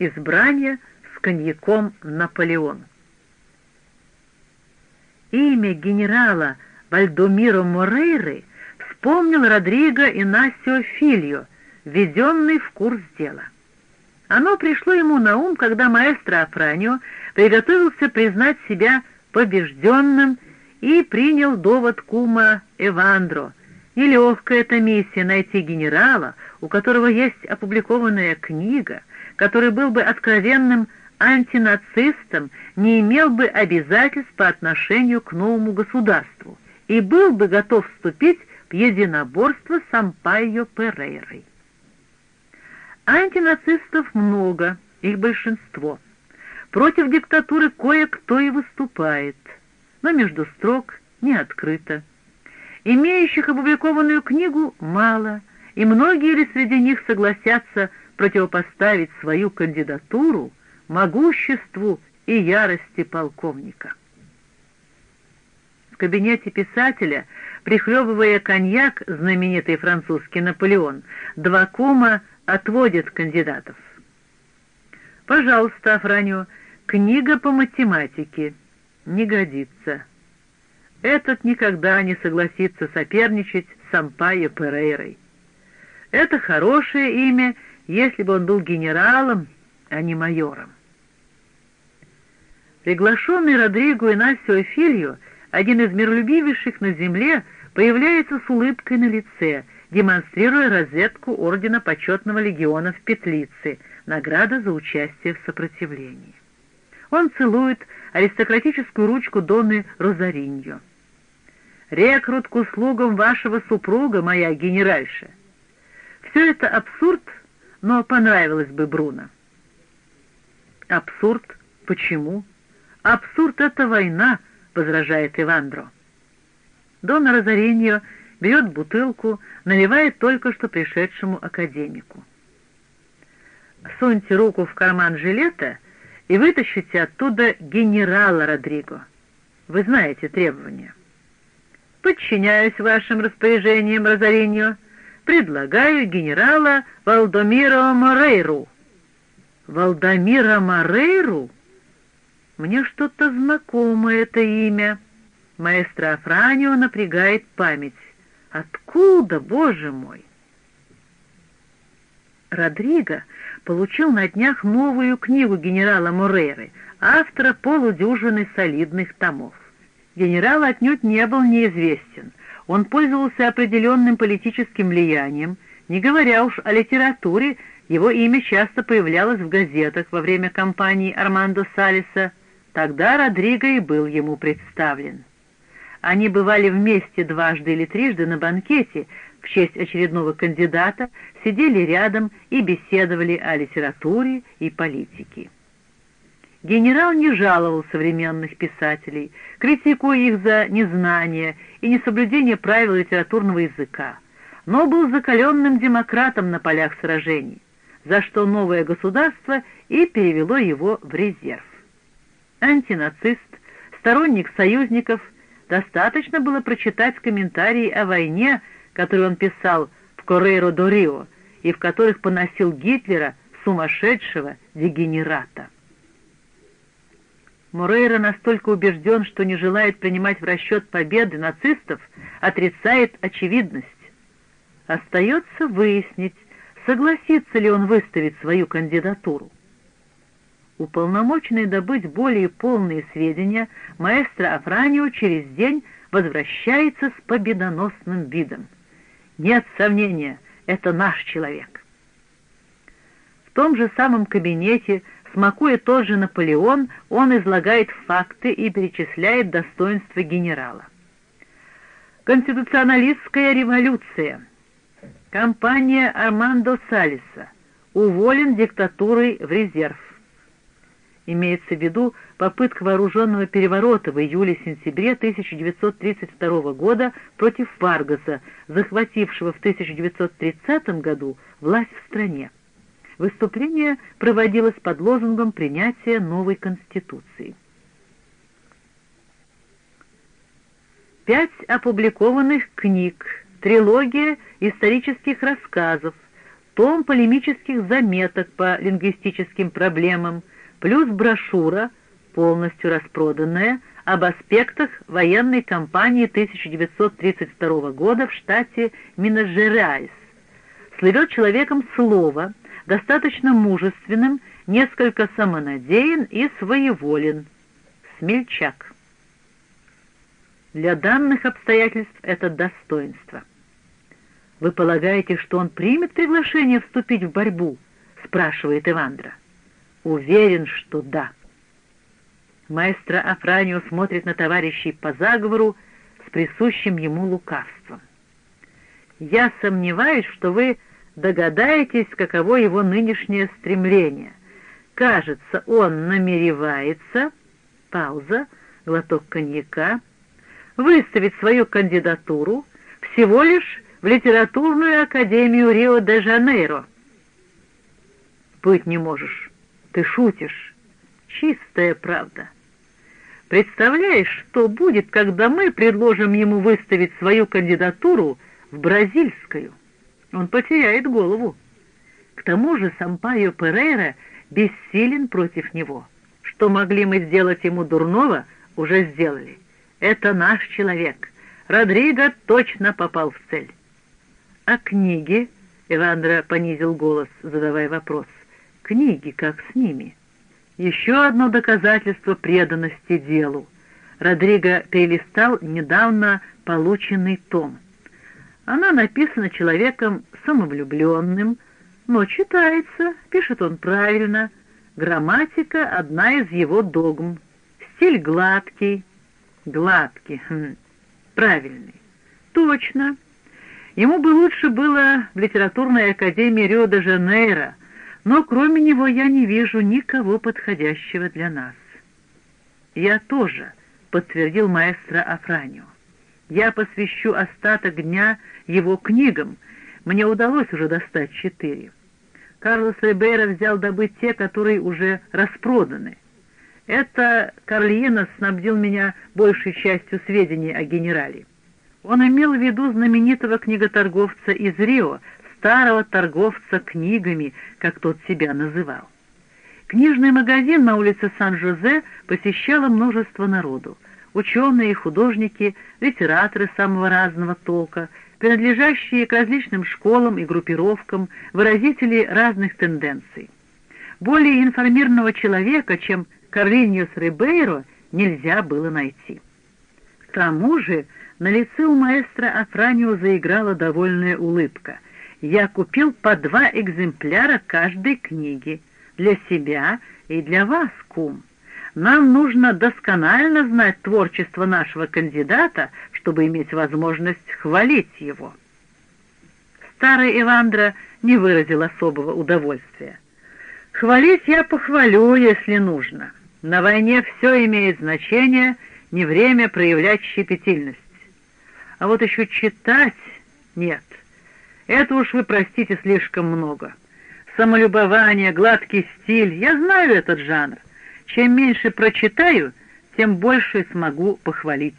Избрание с коньяком «Наполеон». Имя генерала Вальдомиро Морейры вспомнил Родриго Инасио Фильо, введенный в курс дела. Оно пришло ему на ум, когда маэстро Афранио приготовился признать себя побежденным и принял довод кума Эвандро. Нелегкая эта миссия найти генерала, у которого есть опубликованная книга, который был бы откровенным антинацистом, не имел бы обязательств по отношению к новому государству и был бы готов вступить в единоборство с Ампайо Перейрой. Антинацистов много, их большинство. Против диктатуры кое-кто и выступает, но между строк не открыто. Имеющих опубликованную книгу мало, и многие ли среди них согласятся противопоставить свою кандидатуру могуществу и ярости полковника. В кабинете писателя, прихлебывая коньяк, знаменитый французский Наполеон, два кума отводят кандидатов. «Пожалуйста, Афранио, книга по математике. Не годится. Этот никогда не согласится соперничать с Ампайо Перейрой. Это хорошее имя, если бы он был генералом, а не майором. Приглашенный Родриго Инасио Фильо, один из миролюбивейших на земле, появляется с улыбкой на лице — демонстрируя розетку Ордена Почетного Легиона в петлице, награда за участие в сопротивлении. Он целует аристократическую ручку Донны Розариньо. «Рекрут к услугам вашего супруга, моя генеральша!» Все это абсурд, но понравилось бы Бруно. «Абсурд? Почему?» «Абсурд — это война», — возражает Ивандро. Дона Розариньо берет бутылку, наливает только что пришедшему академику. Суньте руку в карман жилета и вытащите оттуда генерала Родриго. Вы знаете требования. Подчиняюсь вашим распоряжениям, Розариньо. Предлагаю генерала Валдомира Морейру. Валдомира Морейру? Мне что-то знакомое это имя. Маэстро Афранио напрягает память. Откуда, боже мой? Родриго получил на днях новую книгу генерала Морейры, автора полудюжины солидных томов. Генерал отнюдь не был неизвестен. Он пользовался определенным политическим влиянием, не говоря уж о литературе, его имя часто появлялось в газетах во время кампании Армандо Салиса. Тогда Родриго и был ему представлен. Они бывали вместе дважды или трижды на банкете в честь очередного кандидата, сидели рядом и беседовали о литературе и политике. Генерал не жаловал современных писателей, критикуя их за незнание и несоблюдение правил литературного языка, но был закаленным демократом на полях сражений, за что новое государство и перевело его в резерв. Антинацист, сторонник союзников – Достаточно было прочитать комментарии о войне, которые он писал в Корейро до Рио, и в которых поносил Гитлера, сумасшедшего дегенерата. Морейра настолько убежден, что не желает принимать в расчет победы нацистов, отрицает очевидность. Остается выяснить, согласится ли он выставить свою кандидатуру. Уполномоченный добыть более полные сведения, маэстро Афранио через день возвращается с победоносным видом. Нет сомнения, это наш человек. В том же самом кабинете, смакуя тот же Наполеон, он излагает факты и перечисляет достоинства генерала. Конституционалистская революция. Компания Армандо Салиса. Уволен диктатурой в резерв. Имеется в виду попытка вооруженного переворота в июле-сентябре 1932 года против Варгаса, захватившего в 1930 году власть в стране. Выступление проводилось под лозунгом принятия новой Конституции. Пять опубликованных книг, трилогия исторических рассказов, том полемических заметок по лингвистическим проблемам, плюс брошюра, полностью распроданная, об аспектах военной кампании 1932 года в штате Минас-Жерайс. Слывет человеком слова, достаточно мужественным, несколько самонадеян и своеволен. Смельчак. Для данных обстоятельств это достоинство. «Вы полагаете, что он примет приглашение вступить в борьбу?» — спрашивает Ивандра. «Уверен, что да». Маэстро Афранио смотрит на товарищей по заговору с присущим ему лукавством. «Я сомневаюсь, что вы догадаетесь, каково его нынешнее стремление. Кажется, он намеревается...» Пауза, глоток коньяка. «Выставить свою кандидатуру всего лишь в литературную академию Рио-де-Жанейро». «Быть не можешь. Ты шутишь. Чистая правда». Представляешь, что будет, когда мы предложим ему выставить свою кандидатуру в бразильскую? Он потеряет голову. К тому же Сампайо Перейра бессилен против него. Что могли мы сделать ему дурного, уже сделали. Это наш человек. Родриго точно попал в цель. А книги? Ивандра понизил голос, задавая вопрос. Книги, как с ними? — еще одно доказательство преданности делу. Родриго перелистал недавно полученный том. Она написана человеком самовлюбленным, но читается, пишет он правильно, грамматика — одна из его догм, стиль гладкий, гладкий, хм, правильный. Точно. Ему бы лучше было в литературной академии Рио-де-Жанейро, но кроме него я не вижу никого подходящего для нас. Я тоже, — подтвердил маэстро Афранио. Я посвящу остаток дня его книгам, мне удалось уже достать четыре. Карлос Рибейро взял добыть те, которые уже распроданы. Это Карлиенос снабдил меня большей частью сведений о генерале. Он имел в виду знаменитого книготорговца из Рио, старого торговца книгами, как тот себя называл. Книжный магазин на улице Сан-Жозе посещало множество народу. Ученые, художники, литераторы самого разного толка, принадлежащие к различным школам и группировкам, выразители разных тенденций. Более информированного человека, чем Карлиньос Рибейро, нельзя было найти. К тому же на лице у маэстро Афранио заиграла довольная улыбка — я купил по два экземпляра каждой книги для себя и для вас, кум. Нам нужно досконально знать творчество нашего кандидата, чтобы иметь возможность хвалить его. Старый Ивандра не выразил особого удовольствия. Хвалить я похвалю, если нужно. На войне все имеет значение, не время проявлять щепетильность. А вот еще читать нет. Это уж вы простите слишком много. Самолюбование, гладкий стиль, я знаю этот жанр. Чем меньше прочитаю, тем больше смогу похвалить».